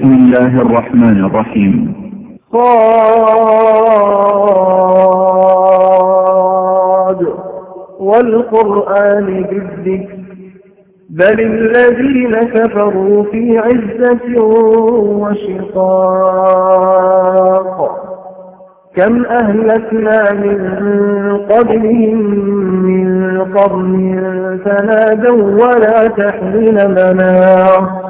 بسم الله الرحمن الرحيم. صاد. والقرآن بالذكر. بل الذين كفروا في عزة وشقاق. كم أهلكنا من قبلهم من قرن فنادوا ولا تحمل مناص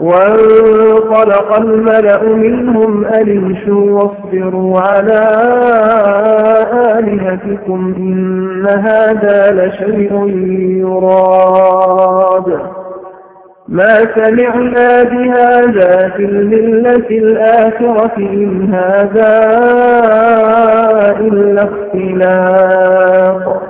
وانطلق الملأ منهم ألمشوا واصبروا على آلهتكم إن هذا لشيء يراد. ما سمعنا بهذا في الملة الآخرة إن هذا إلا اختلاق.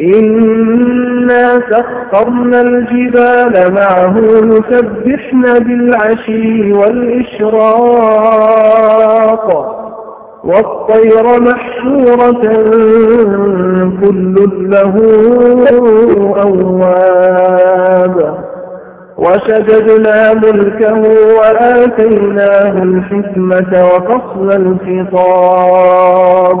إنا سخرنا الجبال معه يسبحن بالعشي والإشراق والطير محشورة كل له أواب وشددنا ملكه وآتيناه الحكمة وفصل الخطاب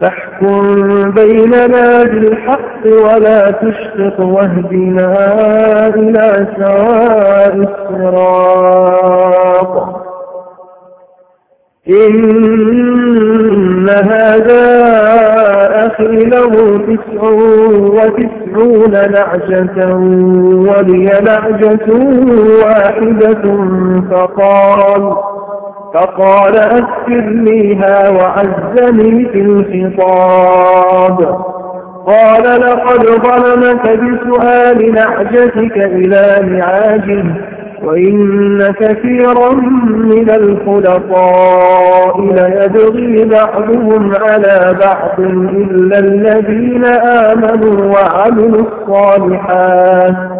فاحكم بيننا بالحق ولا تشطط واهدنا إلى سواء الصراط. إن هذا أخي له تسع وتسعون نعجة ولي نعجة واحدة فقال فقال أكثر ليها وعزني في الخطاب. قال لقد ظلمك بسؤال نعجتك إلى نعاجه وإن كثيرا من الخلطاء ليبغي بعضهم على بعض إلا الذين آمنوا وعملوا الصالحات.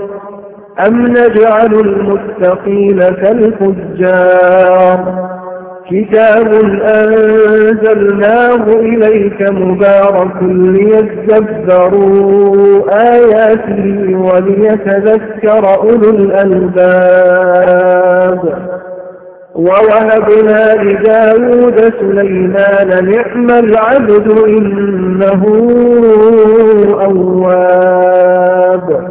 أم نجعل المتقين كالفجار كتاب أنزلناه إليك مبارك ليتدبروا آياته وليتذكر أولو الألباب ووهبنا لداود سليمان نعم العبد إنه أواب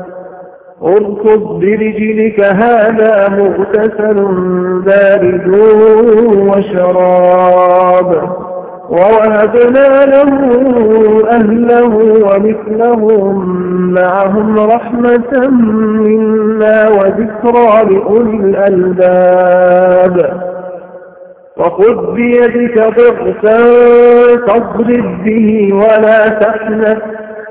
اركض برجلك هذا مغتسل بارد وشراب. ووهبنا له أهله ومثلهم معهم رحمة منا وذكرى لأولي الألباب. وخذ بيدك ضغثا تضرب به ولا تحنث.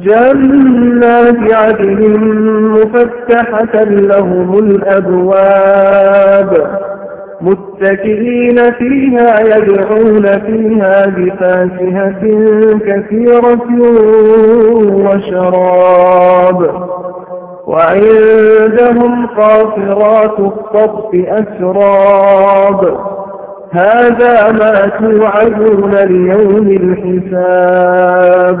جنات عدن مفتحة لهم الأبواب متكئين فيها يدعون فيها بفاكهة كثيرة وشراب. وعندهم قاصرات الطرف أسراب. هذا ما توعدون ليوم الحساب.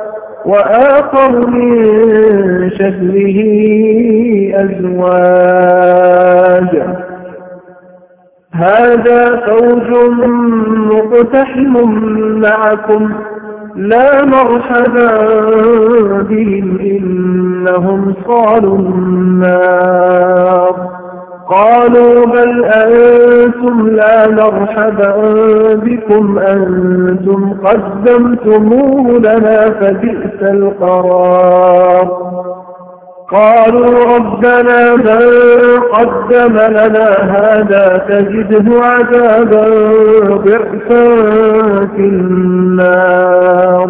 وآخر من شكله أزواج. هذا فوج مقتحم معكم. لا مرحبا بهم إنهم صالوا النار. قالوا بل أنتم لا مرحبا بكم أنتم قدمتموه لنا فبئس القرار. قالوا ربنا من قدم لنا هذا تجده عذابا ضعفا في النار.